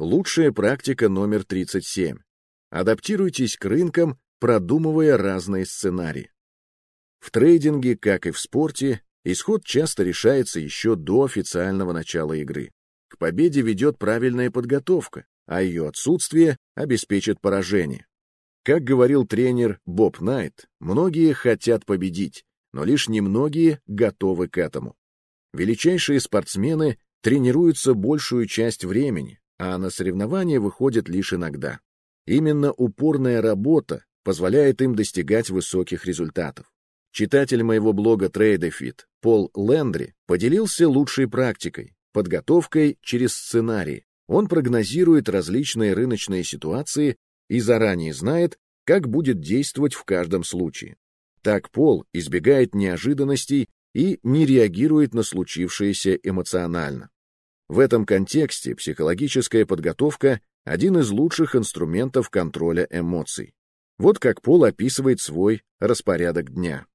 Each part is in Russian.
Лучшая практика номер 37. Адаптируйтесь к рынкам, продумывая разные сценарии. В трейдинге, как и в спорте, исход часто решается еще до официального начала игры. К победе ведет правильная подготовка, а ее отсутствие обеспечит поражение. Как говорил тренер Боб Найт, многие хотят победить, но лишь немногие готовы к этому. Величайшие спортсмены тренируются большую часть времени, а на соревнования выходят лишь иногда. Именно упорная работа позволяет им достигать высоких результатов. Читатель моего блога TradeFit Пол Лендри поделился лучшей практикой, подготовкой через сценарии. Он прогнозирует различные рыночные ситуации и заранее знает, как будет действовать в каждом случае. Так Пол избегает неожиданностей и не реагирует на случившееся эмоционально. В этом контексте психологическая подготовка – один из лучших инструментов контроля эмоций. Вот как Пол описывает свой распорядок дня.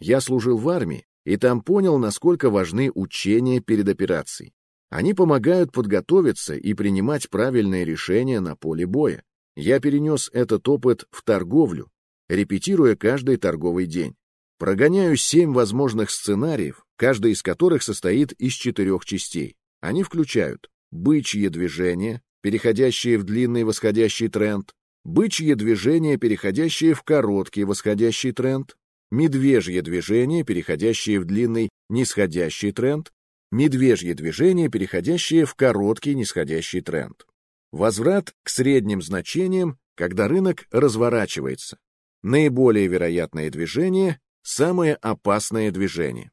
«Я служил в армии, и там понял, насколько важны учения перед операцией. Они помогают подготовиться и принимать правильные решения на поле боя. Я перенес этот опыт в торговлю, репетируя каждый торговый день. Прогоняю семь возможных сценариев, каждый из которых состоит из четырех частей. Они включают бычье движение, переходящее в длинный восходящий тренд, бычье движение, переходящее в короткий восходящий тренд, медвежье движение, переходящее в длинный нисходящий тренд, медвежье движение, переходящее в короткий нисходящий тренд. Возврат к средним значениям, когда рынок разворачивается. Наиболее вероятное движение – самое опасное движение.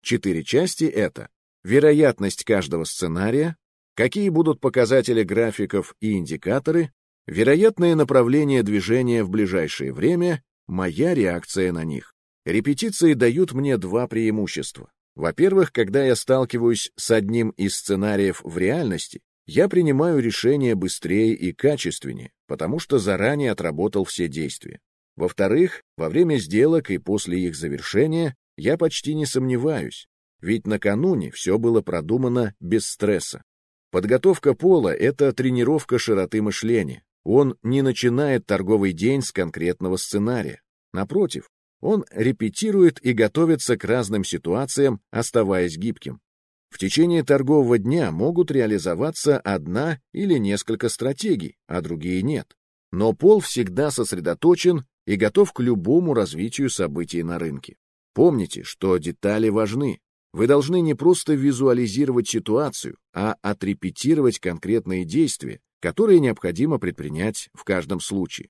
Четыре части — это вероятность каждого сценария, какие будут показатели графиков и индикаторы, вероятное направление движения в ближайшее время, моя реакция на них. Репетиции дают мне два преимущества. Во-первых, когда я сталкиваюсь с одним из сценариев в реальности, я принимаю решения быстрее и качественнее, потому что заранее отработал все действия. Во-вторых, во время сделок и после их завершения я почти не сомневаюсь, ведь накануне все было продумано без стресса. Подготовка пола — это тренировка широты мышления. Он не начинает торговый день с конкретного сценария. Напротив, он репетирует и готовится к разным ситуациям, оставаясь гибким. В течение торгового дня могут реализоваться одна или несколько стратегий, а другие нет. Но Пол всегда сосредоточен и готов к любому развитию событий на рынке. Помните, что детали важны. Вы должны не просто визуализировать ситуацию, а отрепетировать конкретные действия, которые необходимо предпринять в каждом случае.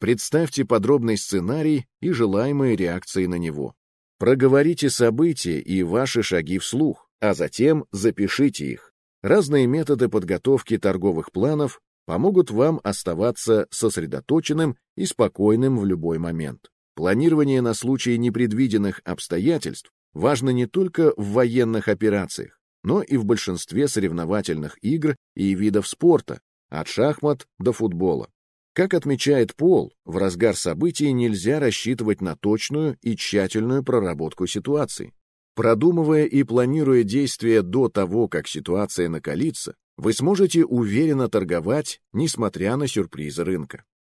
Представьте подробный сценарий и желаемые реакции на него. Проговорите события и ваши шаги вслух, а затем запишите их. Разные методы подготовки торговых планов помогут вам оставаться сосредоточенным и спокойным в любой момент. Планирование на случай непредвиденных обстоятельств важно не только в военных операциях, но и в большинстве соревновательных игр и видов спорта, от шахмат до футбола. Как отмечает Пол, в разгар событий нельзя рассчитывать на точную и тщательную проработку ситуации. Продумывая и планируя действия до того, как ситуация накалится, вы сможете уверенно торговать, несмотря на сюрпризы рынка.